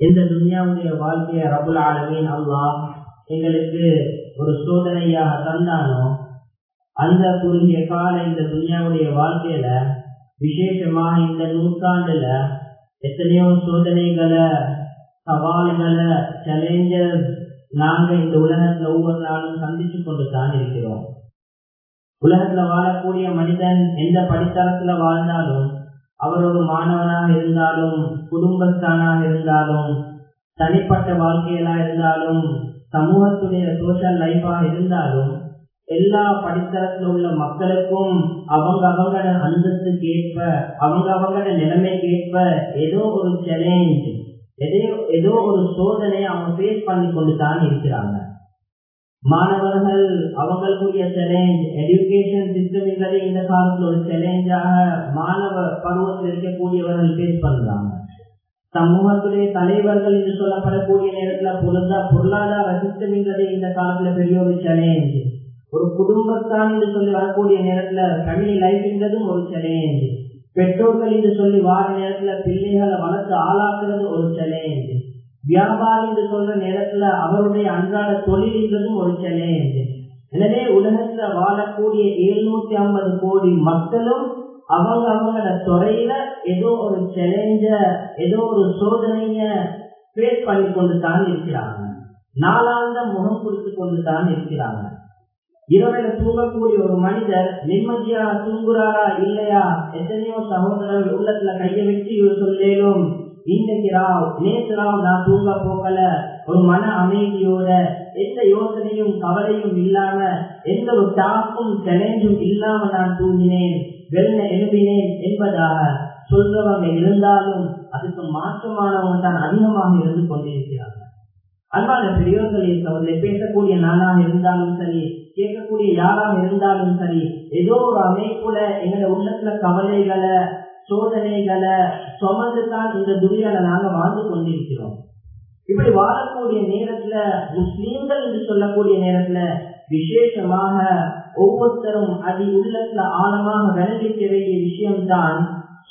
இந்த துன்யாவுடைய வாழ்க்கைய ரபுல் ஆலமீன் அல்லாஹ் எங்களுக்கு ஒரு சோதனையாக தந்தானோ அந்த குறுகிய கால இந்த துன்யாவுடைய வாழ்க்கையில விசேஷமாக இந்த நூற்றாண்டுல எத்தனையோ சோதனைகளை சவால்களை சேலஞ்சஸ் நாங்க இந்த உலகத்துல ஒவ்வொரு நாளும் சந்திச்சு கொண்டு தான் இருக்கிறோம். உலகத்துல வாழக்கூடிய மனிதன் எந்த படித்தரத்துல வாழ்ந்தாலும் அவர் ஒரு மாணவனாக இருந்தாலும் குடும்பஸ்தானாக இருந்தாலும் தனிப்பட்ட வாழ்க்கையிலா இருந்தாலும் சமூகத்துடைய சோசியல் லைஃபாக இருந்தாலும் எல்லா படித்தரத்தில் உள்ள மக்களுக்கும் அவங்க அவங்க அந்தஸ்துக்கு ஏற்ப அவங்க அவங்க நிலைமைக்கு ஏற்ப ஏதோ ஒரு சேலஞ்ச் ஏதோ ஏதோ ஒரு சோதனையை அவங்க ஃபேஸ் பண்ணி கொண்டு தான் இருக்கிறாங்க. மாணவர்கள் அவங்களுக்குரிய சேலஞ்ச் எஜுகேஷன் சிஸ்டம்ங்கிறது இந்த காலத்துல ஒரு சேலஞ்சாக மாணவ பருவத்தில் இருக்கக்கூடியவர்கள் பேஸ் பண்றாங்க. சமூகத்துடைய தலைவர்கள் என்று சொல்லப்படக்கூடிய நேரத்துல பொருந்தா பொருளாதார சிஸ்டம்ங்கிறது இந்த காலத்துல பெரிய ஒரு சேலஞ்ச் ஒரு குடும்பத்தான் என்று சொல்லி வரக்கூடிய நேரத்துல ஃபேமிலி லைஃப்ங்கிறதும் ஒரு சேலஞ்ச் பெற்றோர்கள் என்று சொல்லி வார நேரத்துல பிள்ளைகளை வளர்த்து ஆளாக்குறது ஒரு சேலஞ்ச் வியாபாரம் என்று சொல்ற நேரத்துல அவருடைய அன்றாட தொழில்ன்றதும் ஒரு சேலஞ்ச் எனவே உலகத்துல வாழக்கூடிய எழுநூத்தி ஐம்பது கோடி மக்களும் அவங்க அவங்களோட துறையில ஏதோ ஒரு சேலஞ்ச ஏதோ ஒரு சோதனைய ஃபேஸ் பண்ணி கொண்டு தான் இருக்கிறாங்க. நாளாந்த முகம் கொடுத்து கொண்டு தான் இருக்கிறாங்க. இரவில் தூங்கக்கூடிய ஒரு மனிதர் நிம்மதியா தூங்குறாரா இல்லையா? எத்தனையோ சகோதரர்கள் உள்ளத்துல கையை வச்சு இவர் சொல்லேனும் இன்னைக்கு ராவ் நேற்று ராவ் நான் தூங்க போகல. ஒரு மன அமைதியோட எந்த யோசனையும் கவலையும் இல்லாம எந்த ஒரு டாக்கும் செலஞ்சும் இல்லாம நான் தூங்கினேன். வெள்ள எழுப்பினேன் என்பதாக சொல்றவங்க இருந்தாலும் அதுக்கு மாற்றமானவங்க தான் அதிகமாக இருந்து கொண்டிருக்கிறாங்க அன்பான பெரியவர்களே அவர்களை பேசக்கூடிய நானாக இருந்தாலும் சரி கேட்கக்கூடிய யாராக இருந்தாலும் சரி ஏதோ ஒரு அமைப்புல எங்களோட உள்ளத்துல கவலைகளை சோதனைகளை சுமந்துதான் இந்த துணிகளை நாங்க வாழ்ந்து கொண்டிருக்கிறோம். இப்படி வாழக்கூடிய நேரத்துல முஸ்லீம்கள் என்று சொல்லக்கூடிய நேரத்துல விசேஷமாக ஒவ்வொருத்தரும் அதி உள்ளத்துல ஆழமாக விளைவிக்க வேண்டிய விஷயம்தான்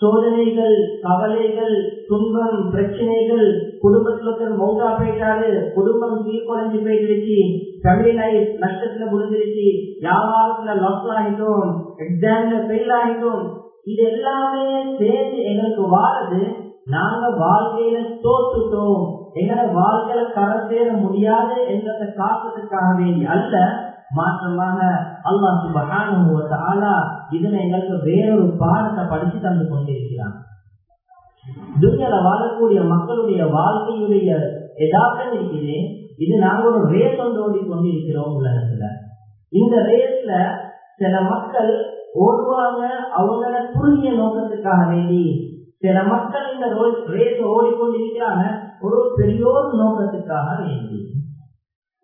சோதனைகள் கவலைகள் துன்பம் பிரச்சனைகள் குடும்பத்துல மௌதா போயிட்டாரு குடும்பம் சீர்குலைஞ்சு போயிடுச்சு ஃபேமிலி லைஃப் நஷ்டத்துல முடிஞ்சிருச்சு வியாபாரத்துல லாஸ் ஆகிட்டோம் எக்ஸாம்ல ஃபெயில் ஆகிட்டோம் இது எல்லாமே சேர்ந்து எங்களுக்கு வாழது நாங்க வாழ்க்கையில தோத்துட்டோம். எங்களை வாழ்க்கையில கரை சேர முடியாது என்றதை காட்டுறதுக்காக வேண்டி அல்ல மாற்றமாக அல்லா சுபகான இதனை எங்களுக்கு வேறொரு பாடத்தை படிச்சு தந்து கொண்டிருக்கிறான். துணியில வாழக்கூடிய மக்களுடைய வாழ்க்கையுடைய எதார்த்தம் இருக்கிறேன் இது நாங்க ஒரு ரேஸ் ஒன்று ஓடி கொண்டிருக்கிறோம் உலகத்துல. இந்த ரேஸ்ல சில மக்கள் ஓடுவாங்க அவங்கள குறுகிய நோக்கத்துக்காக வேண்டி சில மக்கள் இந்த ரேஸ் ஓடிக்கொண்டிருக்கிறாங்க ஒரு பெரியோர் நோக்கத்துக்காக வேண்டி.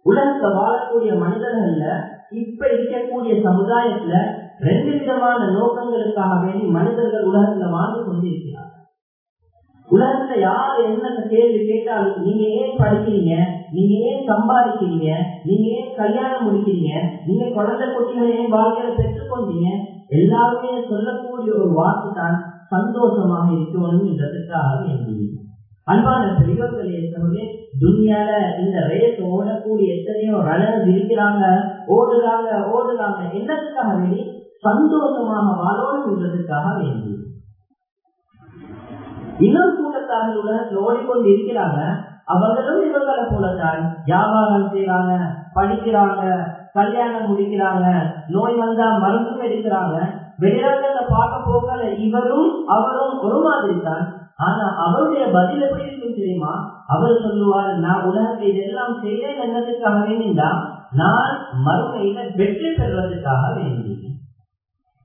உலகத்துல வாழக்கூடிய மனிதர்கள்ல இப்ப இருக்கக்கூடிய சமுதாயத்துல ரெண்டு விதமான நோக்கங்களுக்காக வேண்டி மனிதர்கள் உலகத்துல வாழ்ந்து கொண்டிருக்கிறாங்க உலகத்துல யாரு என்ன கேள்வி கேட்டாலும் நீங்க ஏன் படிக்கிறீங்க? நீங்க ஏன் சம்பாதிக்கிறீங்க? நீங்க ஏன் கல்யாணம் முடிக்கிறீங்க? நீங்க குழந்தை குட்டிகளை ஏன் வாழ்க்கையில பெற்றுக்கொண்டீங்க? எல்லாருமே சொல்லக்கூடிய ஒரு வாக்கு தான் சந்தோஷமாக இருக்கணும் என்றதுக்காக வேண்டி. அன்பான பெரியவர்களே சொல்லே துன்யால இந்த ரேஸ் ஓடக்கூடிய எத்தனையோ ரலர் இருக்கிறாங்க ஓடுறாங்க ஓடுறாங்க என்னதுக்காக வேண்டி சந்தோஷமாக வாழணும் என்றதுக்காக வேண்டி. இன்னொரு கூட்டத்தார்கள் உலகத்தில் ஓடிக்கொண்டு இருக்கிறாங்க. அவர்களும் இவர்களை போலத்தான் வியாபாரம் செய்யறாங்க படிக்கிறாங்க கல்யாணம் முடிக்கிறாங்க நோய் வந்தா மருந்து எடுக்கிறாங்க வெளிநாட்டுல பார்க்க போகல? இவரும் அவரும் ஒரு மாதிரி தான் ஆனா அவருடைய பதில் எப்படி இருக்கும் தெரியுமா? அவர் சொல்லுவார் நான் உலகத்தை இதெல்லாம் செய்தேன் என்னதுக்காக வேண்டிதான் நான் மறுமையில வெற்றி பெறுவதற்காக வேண்டி.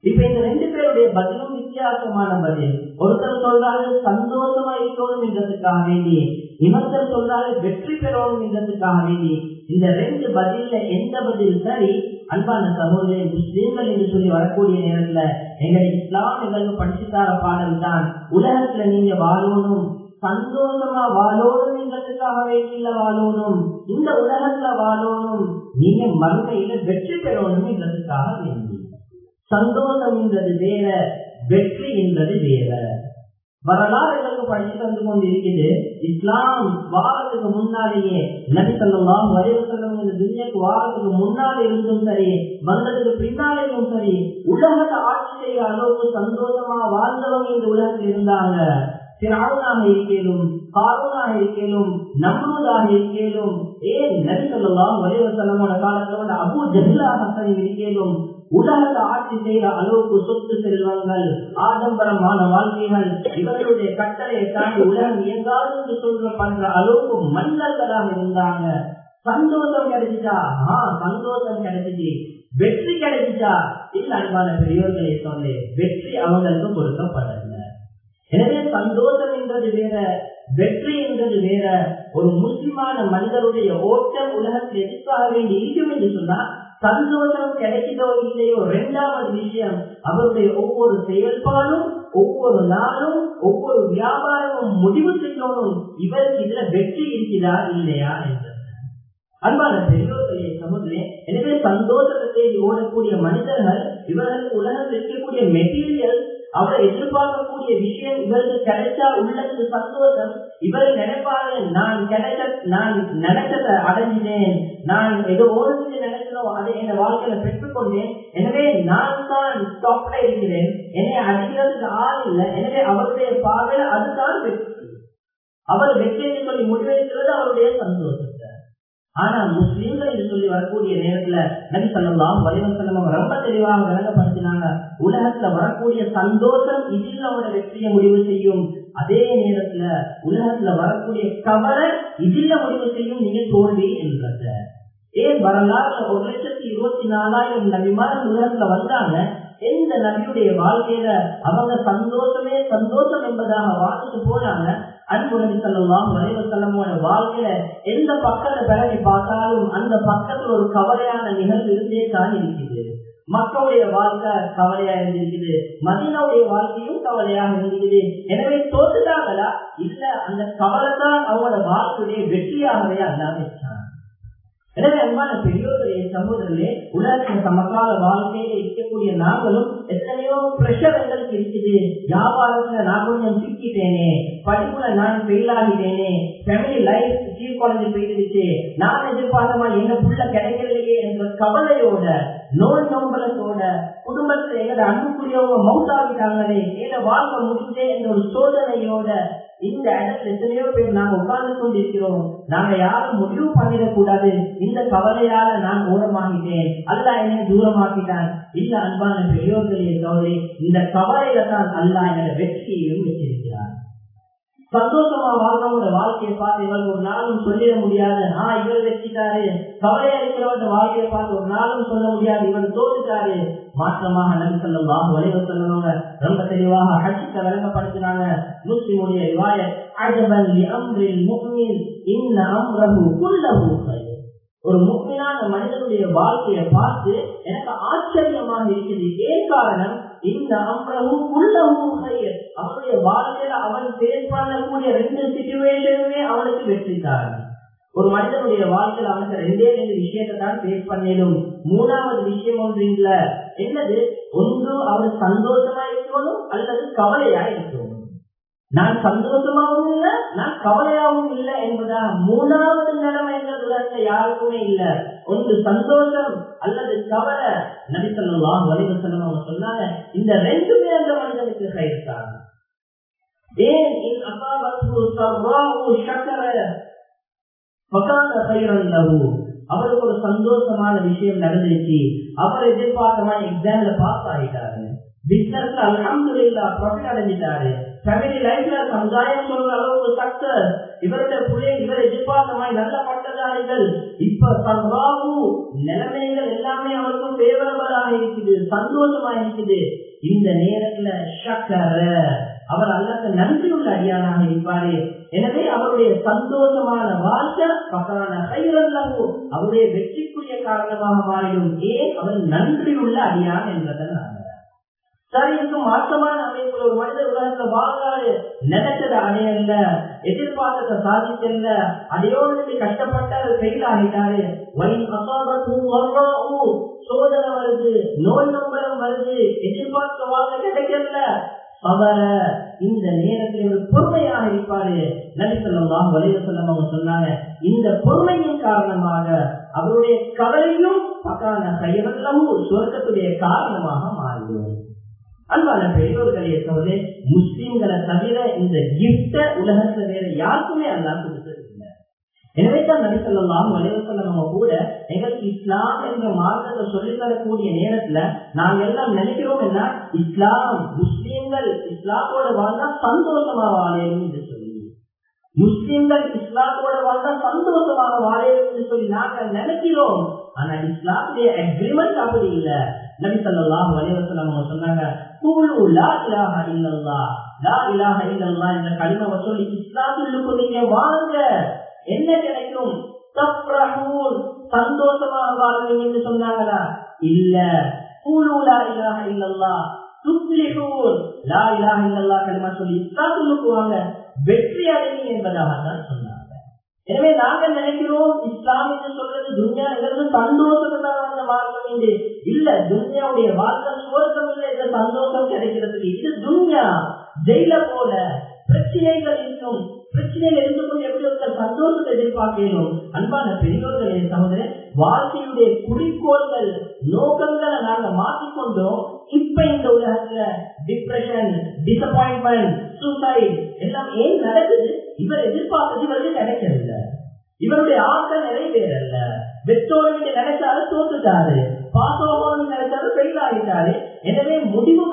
இப்ப இந்த ரெண்டு பேருடைய பதிலும் வித்தியாசமான பதில். ஒருத்தர் சொல்றாரு சந்தோஷமா இருக்கணும் என்றதுக்காக வேண்டி. இன்னொருத்தர் சொல்றாரு வெற்றி பெறணும் என்றதுக்காக வேண்டி. இந்த ரெண்டு பதில்ல எந்த பதில் சரி? அன்பான சகோதரி முஸ்லீம்கள் என்று சொல்லி வரக்கூடிய நேரத்துல எங்களை இஸ்லாம் எங்களுக்கு படிச்சு தர பாடல் தான். உலகத்துல நீங்க வாழணும். சந்தோஷமா வாழணும் என்றதுக்காக வேண்டியில வாழணும். இந்த உலகத்துல வாழணும். நீங்க மறுமையில வெற்றி பெறணும் என்றதுக்காக வேண்டி. சந்தோஷம் என்றது வேற வெற்றி என்றது வேற. வரலாறுகளுக்கு படிச்சு தந்து கொண்டிருக்கிறது இருக்குது இஸ்லாம் வாரத்துக்கு முன்னாலேயே நபி சொல்லலாம் இந்த வாரத்துக்கு முன்னாலே இருந்தும் சரி வந்ததுக்கு பின்னாலேயும் சரி உலகத்தை ஆட்சி செய்ய அளவுக்கு சந்தோஷமா வாழ்ந்தவங்க இந்த உலகத்தில் இருந்தாங்க. சிறாவுனாக இருக்கேனும் காரூனாக இருக்கேனும் நம்பூதாக இருக்கேனும் ஏன் நபி சொல்லலாம் வரைவு செல்லமோட காலத்துல வந்து அபு ஜஹிலாக இருக்கேனும் உலகத்தை ஆட்சி செய்யற அளவுக்கு சொத்து செல்வங்கள் ஆடம்பரமான வாழ்க்கைகள் இவர்களுடைய கட்டளையை தாண்டி உலகம் எங்காவது சொல்ற பண்ற அளவுக்கு மன்னர்களாக இருந்தாங்க. சந்தோஷம் கிடைச்சிட்டா ஆஹ் சந்தோஷம் கிடைச்சிச்சு. வெற்றி கிடைச்சிட்டா இல்ல அன்பான பெரியோர்களை சொன்னேன் வெற்றி அவங்களுக்கு கொடுக்கப்படல. எனவே சந்தோஷம் என்றது வேற வெற்றி என்றது வேற. ஒரு முஸ்லிமான மனிதருடைய ஓட்டம் உலகத்தில் எதிர்ப்பாக வேண்டி இருக்கும் என்று சொன்னா சந்தோஷம் கிடைக்கிறதோ இல்லையோ இரண்டாவது விஷயம் அவருடைய ஒவ்வொரு செயல்பாடும் ஒவ்வொரு நாளும் ஒவ்வொரு வியாபாரமும் முடிவு செய்யணும். இவருக்கு இதுல வெற்றி இருக்கிறா இல்லையா என்று அன்பான பெரியோர்களே சமுதிரே எனவே சந்தோஷத்தை ஓடக்கூடிய மனிதர்கள் இவர்களுக்கு உலகத்தில் இருக்கக்கூடிய மெட்டீரியல் அவரை எதிர்பார்க்கக்கூடிய விஷயம் இவருக்கு கிடைச்சா உள்ளது சந்தோஷம் இவர் நினைப்பாரு நான் கிடைச்ச நான் நினைச்சதை அடைஞ்சினேன் நான் ஏதோ ஓடுச்சு நினைச்சதோ அதை என் வாழ்க்கையில பெற்றுக்கொண்டேன். எனவே நான் தான் டாப்ல இருக்கிறேன் என்னை அடிக்கிறதுக்கு ஆள் இல்லை. எனவே அவருடைய பார்வையில அதுதான் வெற்றி. அவர் வெற்றி என்று சொல்லி முடிவெடுக்கிறது அவருடைய சந்தோஷம். ஆனா முஸ்லீம்கள் என்று சொல்லி வரக்கூடிய நேரத்துல நபி சொல்லலாம் வலிவசல்லம் ரொம்ப தெளிவாக விளங்கப்படுத்தினாங்க. உலகத்துல வரக்கூடிய சந்தோஷம் இதில் அவரோட வெற்றியை முடிவு செய்யும். அதே நேரத்துல உலகத்துல வரக்கூடிய கவலை இதில் முடிவு செய்யும் நீங்க தோல்வி என்றத ஏன் வரலாறுல ஒரு லட்சத்தி இருபத்தி நாலாயிரம் நபிமாரம் உலகத்துல வந்தாங்க. எந்த நபியுடைய வாழ்க்கையில அவங்க சந்தோஷமே சந்தோஷம் என்பதாக வாழ்ந்துட்டு போனாங்க. அன்புடன் செல்லலாம் நுழைவு செல்லமோட வாழ்க்கையில எந்த பக்கத்தை பிறகு பார்த்தாலும் அந்த பக்கத்துல ஒரு கவலையான நிகழ்வு இருந்தே தான் இருக்குது மக்களுடைய வாழ்க்கை கவலையா இருந்திருக்குது. மதினாவுடைய வாழ்க்கையும் கவலையாக இருந்திருக்குது. எனவே தோத்துட்டாங்களா இல்ல அந்த கவலை தான் அவங்களோட வாழ்க்கையுடைய வெற்றியாகவே அல்லாம வச்சாங்க எனவே அன்பான பெரியோர்களே சகோதரர்களே உலகத்தின் சமகால வாழ்க்கையில இருக்கக்கூடிய நாங்களும் எத்தனையோ பிரஷர் எங்களுக்கு இருக்குது. வியாபாரத்துல நான் கொஞ்சம் சிக்கிட்டேனே. படிப்புல நான் ஃபெயில் ஆகிட்டேனே. ஃபேமிலி லைஃப் சீர்குலைஞ்சு போயிடுச்சு. நான் எதிர்பார்த்தமா என்ன புள்ள கிடைக்கலையே என்ற கவலையோட நோய் நம்பலத்தோட குடும்பத்துல எங்களோட அன்புக்குரியவங்க மவுத்தாகிட்டாங்களே என்ன வாழ்க்கை முடிஞ்சே என்ற ஒரு சோதனையோட இந்த இடத்துல எத்தனையோ பேர் நாங்க உட்கார்ந்து கொண்டிருக்கிறோம் நாங்க யாரும் முடிவு பண்ணிடக்கூடாது. இந்த கவலையால நான் ஓரமாகிட்டேன். அல்ல என்னை தூரமாக்கிட்டான். இல்ல அன்பான பெரியோர்களே கவலை இந்த கவலையில தான் அல்ல என வெற்றியையும் வச்சிருக்கிறார் சந்தோஷமா வாழ்றவங்க வாழ்க்கையை பார்த்து இவங்க ஒரு நாளும் சொல்லிட முடியாது. நான் இவர் வச்சுட்டாரு கவலையா இருக்கிறவங்க வாழ்க்கையை பார்த்து ஒரு நாளும் சொல்ல முடியாது. இவர் தோற்றுட்டாரு மாற்றமாக நபி சொல்லலாம் வலிவு சொல்லவங்க ரொம்ப தெளிவாக ஹஜித்த விளங்கப்படுத்தினாங்க முஸ்லிமுடைய ரிவாய அஜபன் அம்ரில் முக்மின் இன்ன அம்ரஹு குல்லஹு ஒரு முக்மினான மனிதனுடைய வாழ்க்கையை பார்த்து எனக்கு ஆச்சரியமாக இருக்குது. ஏன் காரணம்? இந்த அம்ரஹு குல்லஹு அவனுடைய வாழ்க்கையில அவன் பேஸ் பண்ணக்கூடிய ரெண்டு சிச்சுவேஷனுமே அவனுக்கு வெற்றி காரணம் ஒரு மனிதனுடைய வாழ்க்கையில் அவனுக்கு ரெண்டே ரெண்டு விஷயத்தை தான் பேஸ் பண்ணிடும் மூணாவது விஷயம் ஒன்று இல்ல. என்னது? ஒன்று அவன் சந்தோஷமா இருக்கணும் அல்லது கவலையா இருக்கணும். நான் சந்தோஷமாவும் இல்லை நான் கவலையாகவும் இல்லை என்பதா? மூணாவது நிலைமை என்ற யாருக்குமே இல்ல. ஒன்று சந்தோஷம் அல்லது கவலை. நடித்தல்லாம் வலிவசனம் அவங்க சொன்னாங்க இந்த ரெண்டுமே அந்த மனிதனுக்கு கைத்தாங்க ஏன்? இன் அசாபத்து அவருக்கு ஒரு சந்தோஷமான விஷயம் நடந்துச்சு. அவர் எதிர்பார்க்கமா எக்ஸாம்ல பாஸ் ஆகிட்டாரு. பிசினஸ்ல அலமதுல்லா ப்ராஃபிட் அடைஞ்சிட்டாரு. ஃபேமிலி லைஃப்ல சமுதாயம் சொல்ற அளவுக்கு சக்சஸ் இவருடைய புள்ளை இவர் எதிர்பார்த்தமாய் நல்ல பட்டதாரிகள். இப்ப சர்வாபு நிலைமைகள் எல்லாமே அவருக்கும் ஃபேவரபிளாக இருக்குது சந்தோஷமா இருக்குது. இந்த நேரத்துல சக்கர அவர் அல்லாத நன்றியுள்ள அடியானாக இருப்பாரு. எனவே அவருடைய சந்தோஷமான வாழ்க்கை பக்கான கைரல்லவோ அவருடைய வெற்றிக்குரிய காரணமாக மாறிடும். ஏன்? அவர் உள்ள அடியான் என்பதனால. சரிக்கு மாற்றமான அமைப்புல ஒரு மனிதர் உலகத்துல வாழ்றாரு நினைச்சதை அடையல எதிர்பார்த்ததை சாதிக்கல அடையோடு கஷ்டப்பட்டாரு ஃபெயில் ஆகிட்டாரு சோதனை வருது நோய் நம்பரம் வருது எதிர்பார்த்த வாழ்க்கை கிடைக்கல அவர இந்த நேரத்தில் ஒரு பொறுமையாக இருப்பாரு. நபி சொல்லலாம் வலித சொல்லம் அவங்க சொன்னாங்க இந்த பொறுமையின் காரணமாக அவருடைய கவலையும் பக்கான கையவர்களும் சொர்க்கத்துடைய காரணமாக மாறிடும் அன்பான பெரியோர்களே தவிர முஸ்லிம்களை தவிர இந்த கிஃப்ட உலகத்துல வேற யாருக்குமே அல்லா கொடுத்தது இல்லை எனவே தான் நபி சொல்லலாம் கூட எங்களுக்கு இஸ்லாம் என்ற மார்க்கத்தை சொல்லித் தரக்கூடிய நேரத்துல நாங்க எல்லாம் நினைக்கிறோம் என்ன இஸ்லாம் முஸ்லீம்கள் இஸ்லாமோட வாழ்ந்தா சந்தோஷமா வாழணும் என்று சொல்லி முஸ்லீம்கள் இஸ்லாமோட வாழ்ந்தா சந்தோஷமாக வாழணும் என்று சொல்லி நாங்க நினைக்கிறோம். ஆனா இஸ்லாமுடைய அக்ரிமெண்ட் அப்படி இல்லை. நபி சொல்லலாம் வலிவசல்லம் அவங்க சொன்னாங்க கூழு லா இலாஹ இல்லல்லா. லா இலாஹ இல்லல்லா என்ற கடிமவை சொல்லி இஸ்லாத்துக்கு நீங்க வாங்க என்ன கிடைக்கும்? தப்ரஹூன் சந்தோஷமாக வாழ்வீங்க என்று சொன்னாங்களா? இல்ல. கூழு லா இலாஹ இல்லல்லா. துப்ளிஹூன் லா இலாஹ இல்லல்லா கடிமா சொல்லி இஸ்லாத்துக்கு வாங்க. வெற்றி அடைவீங்க என்பதாக தான் சொன்னாங்க. எனவே நாங்கள் நினைக்கிறோம் இஸ்லாம் என்று சொல்றது துன்யாங்கிறது சந்தோஷத்துக்கான மார்க்கம் என்று. இல்ல துன்யாவுடைய மார்க்கம் சுவர்க்கம் இல்லை இந்த சந்தோஷம் கிடைக்கிறதுக்கு இது துன்யா. ஜெயில போல பிரச்சனைகள் இருக்கும் பிரச்சனைகள் இருக்கும்போது எப்படி ஒருத்தர் சந்தோஷத்தை எதிர்பார்க்கணும் அன்பான பெரியோர்களே சகோதரர் வாழ்க்கையுடைய குறிக்கோள்கள் நோக்கங்களை நாங்க மாற்றிக்கொண்டோம். இப்ப இந்த உலகத்துல டிப்ரெஷன் டிசப்பாயின்மெண்ட் சூசைட் எல்லாம் ஏன் நடக்குது? இவர் எதிர்பார்த்தது இவருக்கு கிடைக்கல இவருடைய ஆசை நிறைவேறல பெற்றோருக்கு நினைச்சாலும் தோத்துட்டாரு. பாசோகம்னு நினைச்சாலும் ஃபெயில் ஆகிட்டாரு. எனவே முடிவு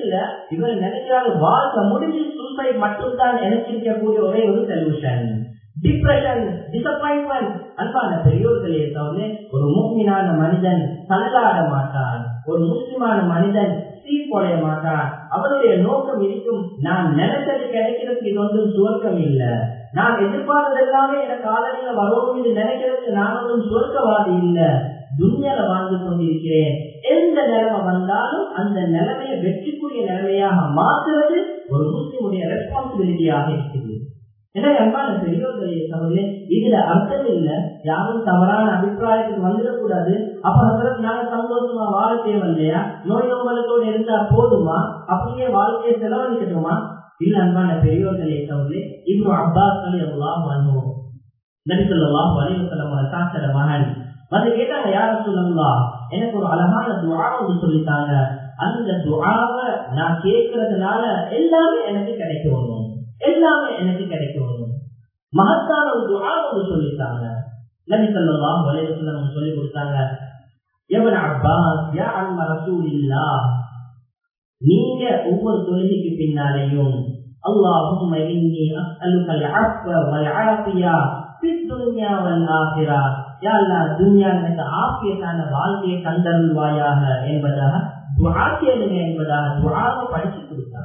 இல்ல. இவர் நினைக்கிறாங்க வாழ்க்கை முடிஞ்சு சூசைட் மட்டும்தான் நினைச்சிருக்கக்கூடிய ஒரே ஒரு சொல்யூஷன் டிப்ரெஷன் டிசப்பாயின்மெண்ட் அன்பான பெரியோர்களே தவிர ஒரு மூமினான மனிதன் தள்ளாட மாட்டான். ஒரு முக்கியமான மனிதன் சீர்குலைய மாட்டான். அவருடைய நோக்கம் இருக்கும். நான் நினைச்சது கிடைக்கிறதுக்கு இது ஒன்றும் சுவர்க்கம் இல்லை. நான் எதிர்பார்த்தது எல்லாமே என காலனியில வரும் என்று நினைக்கிறதுக்கு நான் ஒன்றும் சுவர்க்கவாதி இல்லை. துன்யால வாழ்ந்து கொண்டிருக்கிறேன். எந்த நிலைமை வந்தாலும் அந்த நிலைமையை வெற்றிக்குரிய நிலைமையாக மாற்றுவது ஒரு முஸ்லிமுடைய ரெஸ்பான்சிபிலிட்டியாக இருக்கிறது எனவே அன்பான பெரியோர்களே சமூகமே இதுல அர்த்தம் இல்ல. யாரும் தவறான அபிப்பிராயத்துக்கு வந்துடக்கூடாது. அப்ப அதற்கு நாங்க சந்தோஷமா வாழ தேவையில்லையா? நோய் நோம்பலத்தோடு இருந்தா போதுமா? அப்படியே வாழ்க்கையை செலவழிக்கட்டுமா? இல்ல அன்பான பெரியோர்களே சமூகமே இப்போ அப்பாஸ் அலி அல்லாஹ் பண்ணுவோம் நபிசல்லாம் வலிவசலமான சாஸ்திர மகன். வந்து கேட்டாங்க யார சொல்லலாம் எனக்கு ஒரு அழகான துவா வந்து சொல்லித்தாங்க அந்த துவாவை நான் கேட்கறதுனால எல்லாமே எனக்கு கிடைக்கணும் எல்லாமே எனக்கு கிடைக்கும் மகத்தான ஒரு துவா ஒன்று சொல்லிட்டாங்க நபி சொல்லலாம் வலைவசலம் சொல்லி கொடுத்தாங்க எவன் அப்பாஸ் யா அன்ம ரசூலில்லா நீங்க ஒவ்வொரு தொழுகைக்கு பின்னாலேயும் اللهم إني أسألك العفو والعافية في الدنيا والآخرة يا الله துன்யா எனக்கு ஆபியத்தான வாழ்க்கையை தந்தருள்வாயாக என்பதாக துஆ கேளுங்க என்பதாக துஆவை படிச்சு கொடுத்தாங்க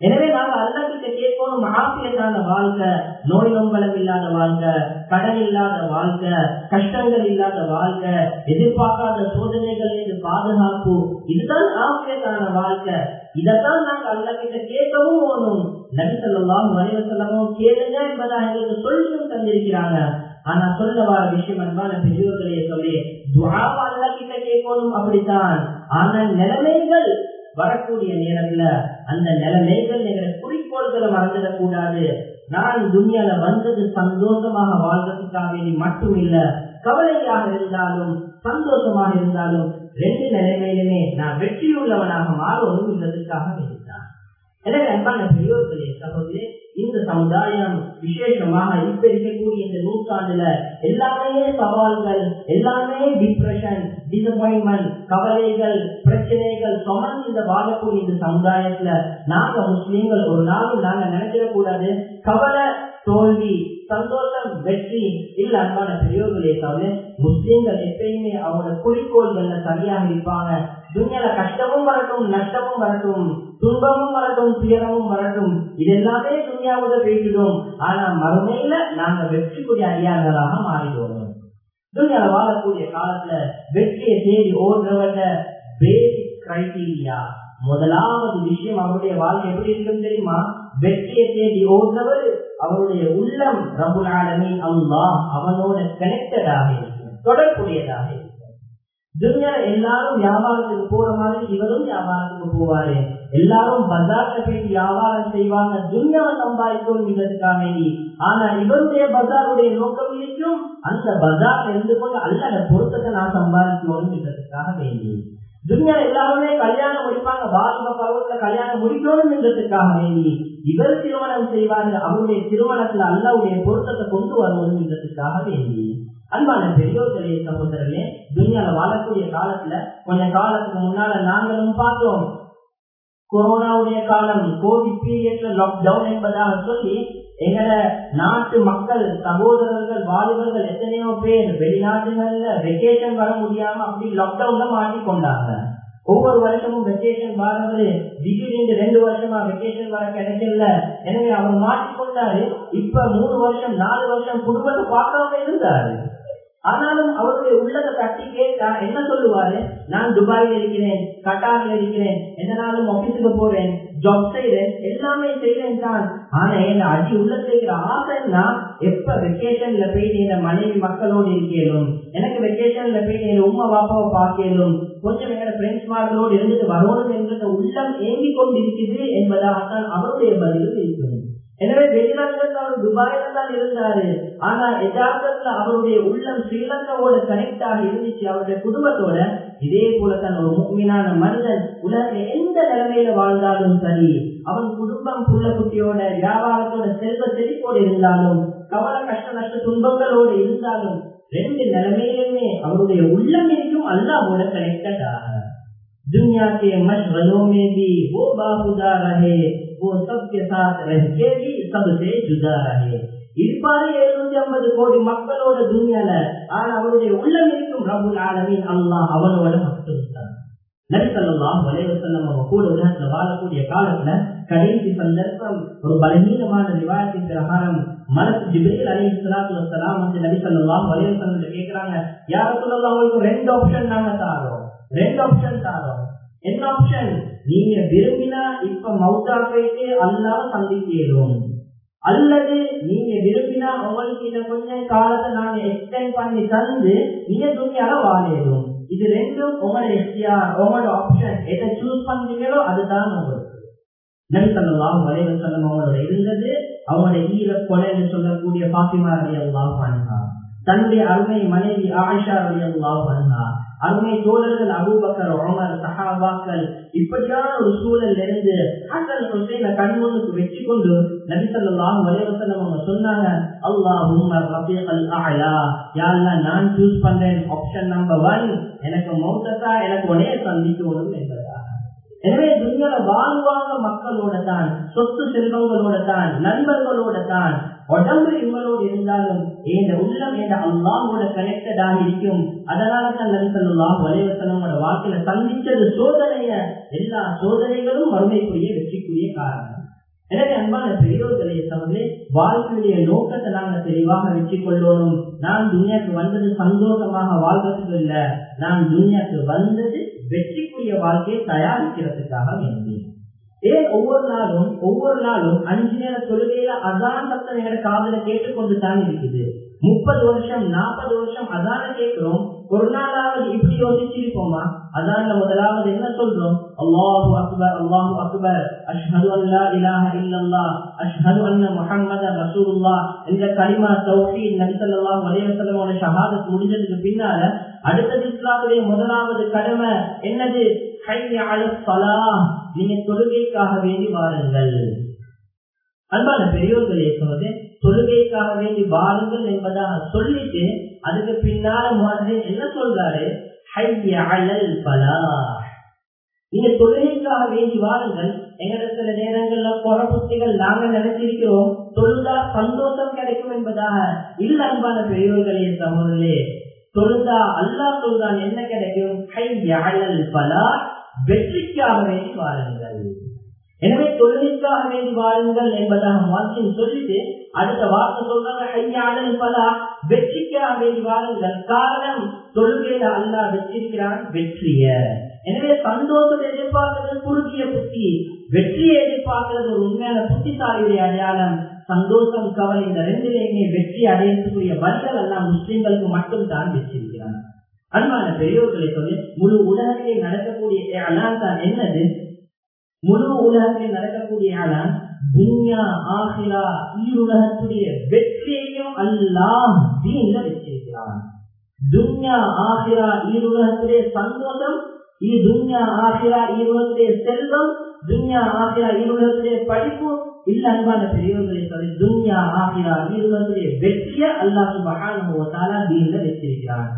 எனவே நாங்க அல்ல கிட்ட கேட்கணும் ஆபியத்தான வாழ்க்கை நோய் நொம்பலம் இல்லாத வாழ்க்கை கடன் இல்லாத வாழ்க்கை கஷ்டங்கள் இல்லாத வாழ்க்கை எதிர்பார்க்காத சோதனைகள் மீது பாதுகாப்பு. இதுதான் ஆசிரியத்தான வாழ்க்கை. இதைத்தான் நாங்க அல்ல கிட்ட கேட்கவும் போகணும். நபிசல்லாம் வலிவசல்லமும் கேளுங்க என்பதாக எங்களுக்கு சொல்லியும் தந்திருக்கிறாங்க. ஆனா சொல்ல வர விஷயம் அன்பான பெரியவர்களே சொல்லி துவாவா அல்ல கிட்ட கேட்கணும் அப்படித்தான். ஆனா நிலைமைகள் வரக்கூடிய நேரத்துல அந்த நிலைமைகள் எங்களை குறிக்கோள்களை மறந்துடக் கூடாது நான் துணியால வந்தது சந்தோஷமாக வாழ்றதுக்காக வேண்டி மட்டும் இல்ல கவலையாக இருந்தாலும் சந்தோஷமாக இருந்தாலும் ரெண்டு நிலைமையிலுமே நான் வெற்றியுள்ளவனாக மாறணும் என்பதற்காக இருந்தான் எனவே அன்பான பெரியோர்களே சகோதரே இந்த சமுதாயம் விசேஷமாக இப்ப இருக்கக்கூடிய இந்த நூற்றாண்டுல எல்லாமே சவால்கள் எல்லாமே டிப்ரெஷன் டிசப்பாயின்மெண்ட் கவலைகள் பிரச்சனைகள் சுமந்து இந்த வாழக்கூடிய இந்த சமுதாயத்துல நாங்க முஸ்லீம்கள் ஒரு நாளும் நாங்க நினைச்சிடக்கூடாது கவலை தோல்வி சந்தோஷம் வெற்றி இல்ல அன்பான பெரியோர்களே தவிர முஸ்லீம்கள் எப்பயுமே அவங்களோட குறிக்கோள்கள்ல சரியாக இருப்பாங்க துணியால கஷ்டமும் வரட்டும் நஷ்டமும் வரட்டும் துன்பமும் வரட்டும் துயரமும் வரட்டும் இது எல்லாமே துணியாவது பேசிடும் ஆனா மறுமையில நாங்க வெற்றிக்குரிய அடியார்களாக மாறிடுவோம். துணியால வாழக்கூடிய காலத்துல வெற்றியை தேடி ஓடுறவங்க பேசிக் முதலாவது விஷயம் அவருடைய வாழ்க்கை எப்படி இருக்கும் தெரியுமா? வெற்றியை தேடி ஓடுறவர் அவருடைய உள்ளம் ரபுல் அல்லா அவனோட கனெக்டடாக இருக்கும் தொடர்புடையதாக இருக்கும். எல்லாரும் வியாபாரத்துக்கு போற மாதிரி இவரும் வியாபாரத்துக்கு போவாரு. எல்லாரும் பஜார்ல போய் வியாபாரம் செய்வாங்க. துன்யாவை சம்பாதிக்கும் வேண்டி. ஆனா இவருடைய பஜாருடைய நோக்கம் இருக்கும் அந்த பஜார் இருந்து கொண்டு அல்ல பொருத்தத்தை நான் சம்பாதிக்கணும்ன்றதுக்காக வேண்டி. துன்யா எல்லாருமே கல்யாணம் முடிப்பாங்க. பாலிப பருவத்துல கல்யாணம் முடிக்கணும்ன்றதுக்காக வேண்டி. இவர் திருமணம் செய்வார்கள் அவருடைய திருமணத்துல அல்லாவுடைய பொருத்தத்தை கொண்டு வரணும்ன்றதுக்காக வேண்டி. அன்பான பெரியோர்களே சகோதரர்களே துன்யால வாழக்கூடிய காலத்துல கொஞ்ச காலத்துக்கு முன்னால நாங்களும் பார்த்தோம். கொரோனாவுடைய காலம் கோவிட் பீரியட்ல லாக்டவுன் என்பதாக சொல்லி எங்கட நாட்டு மக்கள் சகோதரர்கள் வாலிபர்கள் எத்தனையோ பேர் வெளிநாட்டுகள்ல வெக்கேஷன் வர முடியாம அப்படி லாக்டவுன்ல மாட்டிக்கொண்டாங்க ஒவ்வொரு வருஷமும் வெக்கேஷன் வரது திடீர்னு ரெண்டு வருஷமா வெக்கேஷன் வர கிடைக்கல. எனவே அவர் மாட்டிக்கொண்டாரு. இப்ப மூணு வருஷம் நாலு வருஷம் குடும்பத்தை பார்க்காம இருந்தாரு. ஆனாலும் அவருடைய உள்ளதை தட்டி கேட்டா என்ன சொல்லுவாரு? நான் துபாயில் இருக்கிறேன் கட்டாரில் இருக்கிறேன் என்னாலும் ஆபீஸுக்கு போறேன் ஜாப் செய்யறேன் எல்லாமே செய்யறேன் தான் ஆனா என் அடி உள்ள ஆசைன்னா எப்ப வெக்கேஷன்ல போய் நீ மனைவி மக்களோடு இருக்கணும் எனக்கு வெக்கேஷன்ல போய் நீ உமா பாப்பாவை பார்க்கணும் கொஞ்சம் எங்க பிரெண்ட்ஸ் மார்களோடு இருந்துட்டு வரணும் என்ற உள்ளம் ஏங்கி கொண்டிருக்குது என்பதாகத்தான் அவருடைய பதிலும் இருக்கிறது. எனவே வெளிநாட்டுல அவர் துபாயில தான் இருந்தாரு ஆனா யதார்த்தத்துல அவருடைய உள்ளம் ஸ்ரீலங்காவோட கனெக்ட் ஆகி இருந்துச்சு அவருடைய குடும்பத்தோட இதே போலத்தான் ஒரு முக்கியமான மனிதன் உலக எந்த நிலைமையில வாழ்ந்தாலும் சரி அவன் குடும்பம் புள்ள குட்டியோட வியாபாரத்தோட செல்வ செழிப்போடு இருந்தாலும் கவலை கஷ்ட நஷ்ட துன்பங்களோடு இருந்தாலும் ரெண்டு நிலைமையிலுமே அவருடைய உள்ளம் இருக்கும் அல்லாவோட கனெக்டட் ஆக दुनिया के मशगलों में भी वो बाहुदा रहे वो सबके साथ रह के भी सबसे जुदा रहे இருப்பாரு எழுநூத்தி ஐம்பது கோடி மக்களோட துணியால ஆனா அவருடைய உள்ளம் இருக்கும் ரபுல் ஆலமின் அல்லாஹ் அவனோட மட்டும்தான் நபிசல்லாம் வலைவசல்லம் அவங்க கூட உலகத்துல வாழக்கூடிய காலத்துல கடைசி சந்தர்ப்பம் ஒரு பலவீனமான விவாதத்தின் பிரகாரம் மனசு ஜிபிரில் அலி இஸ்லாத்து வசலாம் வந்து நபிசல்லாம் வலைவசல்லம் கேட்கிறாங்க யார சொல்லலாம் உங்களுக்கு ரெண்டு ஆப்ஷன் நாங்க தாரோம் ரெண்டு ஆப்ஷன் தாரோம் என்ன ஆப்ஷன் நீங்க விரும்பினா இப்ப மவுத்தா போயிட்டு அல்லாம சந்திக்கிறோம். அல்லது நீங்க விரும்பினா உங்களுக்கு இந்த கொஞ்சம் காலத்தை நாங்க எக்ஸ்டெண்ட் பண்ணி தந்து நீங்க துணியால வாழிடும் இது ரெண்டும் உங்களோட எஃப்டிஆர் உங்களோட ஆப்ஷன் எதை சூஸ் பண்றீங்களோ அதுதான் உங்களுக்கு. நபி வரைவன் வலைவ அவங்களோட இருந்தது அவங்களோட ஈர கொலைன்னு சொல்லக்கூடிய பாத்திமா அலி அல்லாஹ் தன்னுடைய அருமை மனைவி ஆயிஷா அலி அல்லாஹ் அருமை தோழர்கள் அபூபக்கர் உமர் சஹாபாக்கள் இப்படியான ஒரு சூழல் இருந்து ஹசன் ஹுசைன கண்முன்னுக்கு வெற்றி கொண்டு நபிசல்லாம் வலைவசனம் அவங்க சொன்னாங்க அல்லாஹ் உம்மர் ரபீகல் யாரெல்லாம் நான் சூஸ் பண்றேன். ஆப்ஷன் நம்பர் ஒன் எனக்கு மௌத்தா எனக்கு உடனே சந்திக்கணும் என்பதாக எனவே துணியால வாழ்வாங்க மக்களோட தான் சொத்து செல்வங்களோட தான் நண்பர்களோட தான் உடம்பு இவங்களோடு இருந்தாலும் என் உள்ளம் என் அல்லாவோட கனெக்டட் இருக்கும். அதனால தான் நபி வலைவசனோட வாழ்க்கையில சந்திச்சது சோதனைய எல்லா சோதனைகளும் வறுமைக்குரிய வெற்றிக்குரிய காரணம். எனவே அன்பான பெரியோர்களே சமந்தே வாழ்க்கையுடைய நோக்கத்தை நாங்க தெளிவாக வெற்றி கொள்ளணும் நான் துனியாக்கு வந்தது சந்தோஷமாக வாழ்வதற்கு இல்ல நான் துனியாக்கு வந்தது வெற்றிக்குரிய வாழ்க்கையை தயாரிக்கிறதுக்காக வேண்டி. ஏன் ஒவ்வொரு நாளும் ஒவ்வொரு நாளும் அஞ்சு நேர தொழுகையில அதான் சத்த நேர காதல கேட்டுக்கொண்டு தான் இருக்குது. முப்பது வருஷம் நாற்பது வருஷம் அதான கேட்கிறோம். ஒரு நாளாவது இப்படி யோசிச்சிருப்போமா? அதான் முதலாவது என்ன சொல்றோம்? அல்லாஹு அக்பர் அல்லாஹு அக்பர். அஷ்ஹது அல்லா இலாஹ இல்லல்லா அஷ்ஹது அன்ன முஹம்மத ரசூலுல்லா இந்த கலிமா தௌஹீத் நபி ஸல்லல்லாஹு அலைஹி வஸல்லமோட ஷஹாதத் முடிஞ்சதுக்கு பின்னால அடுத்தது இஸ்லாமுடைய முதலாவது கடமை என்னது? ஹைய அலஸ் ஸலாஹ் நீங்க தொழுகைக்காக வேண்டி வாருங்கள். அன்பான பெரியோர்களே சொன்னது தொழுகைக்காக வேண்டி வாருங்கள் என்பதாக சொல்லிட்டு அதுக்கு பின்னால மாதிரி என்ன சொல்றாரு? நீங்க தொழுகைக்காக வேண்டி வாருங்கள். எங்கட சில நேரங்கள்ல குறப்புத்திகள் நாங்க நினைச்சிருக்கிறோம். தொழுதா சந்தோஷம் கிடைக்கும் என்பதாக இல்ல அன்பான பெரியோர்களே சமூகங்களே தொழுதா அல்லா தொழுதான் என்ன கிடைக்கும்? பலா வெற்றிக்காக வேண்டி வாருங்கள். எனவே தொழிலுக்காக வேண்டி வாருங்கள் என்பதாக வாக்கியம் சொல்லிட்டு அடுத்த வார்த்தை சொல்றாங்க ஐயாடல் என்பதா வெற்றிக்காக வேண்டி வாருங்கள். காரணம் தொழுகையில அல்லா வெற்றிருக்கிறான் வெற்றிய. எனவே சந்தோஷத்தை எதிர்பார்க்கிறது குறுகிய புத்தி. வெற்றியை எதிர்பார்க்கிறது ஒரு உண்மையான புத்திசாலியுடைய அடையாளம். சந்தோஷம் கவலை இந்த ரெண்டிலேயுமே வெற்றி அடையக்கூடிய வரிகள் எல்லாம் முஸ்லிம்களுக்கு மட்டும் தான் வெற்றிருக்கிறான். அன்பான பெரியோர்களை சொல்லி முழு உலகத்திலே நடக்கக்கூடிய அலாம் தான் என்னது? முழு உலகத்தில் நடக்கக்கூடிய ஆளம் துன்யா ஆகிரா ஈருலகத்துடைய வெற்றியையும் அல்லாம் தீன்ல வச்சிருக்கிறான் துன்யா ஆகிரா ஈருலகத்திலே சந்தோஷம் இது துன்யா ஆகிரா ஈருலகத்திலே செல்வம் துன்யா ஆகிரா ஈருலகத்திலே படிப்பு இல்ல அன்பான பெரியவர்களே சொல்லி துன்யா ஆகிரா ஈருலகத்திலே வெற்றிய அல்லாஹ் சுபஹானஹு தீன்ல வச்சிருக்கிறான்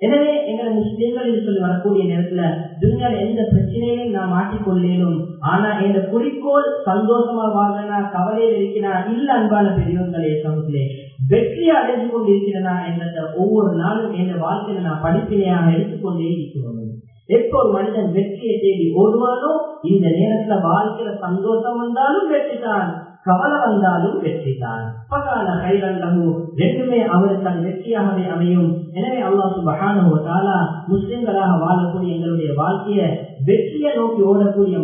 எனவே எங்களை முஸ்லீம்கள் சொல்லி வரக்கூடிய நேரத்துல துன்யால எந்த பிரச்சனையும் நான் மாட்டிக்கொள்ளேனும் ஆனா என் குறிக்கோள் சந்தோஷமா வாழ்றனா கவலையில் இருக்கிறா இல்ல அன்பான பெரியவர்களே சமூகத்திலே வெற்றி அடைந்து கொண்டிருக்கிறனா என்ற ஒவ்வொரு நாளும் என் வாழ்க்கையில நான் படிப்பினையாக எடுத்துக்கொண்டே இருக்கிறோம். எப்போ ஒரு மனிதன் வெற்றியை தேடி ஓடுவானோ இந்த நேரத்துல வாழ்க்கையில சந்தோஷம் வந்தாலும் வெற்றி தான் கவலை வந்தாலும் வெற்றி தான் பகால கைரண்டமோ ரெண்டுமே அவருக்கு அது வெற்றியாகவே அமையும் எனவே அல்லாஹ் சுபஹானஹு வ முஸ்லிம்களாக வாழக்கூடிய எங்களுடைய வாழ்க்கையை வெற்றியை நோக்கி ஓடக்கூடிய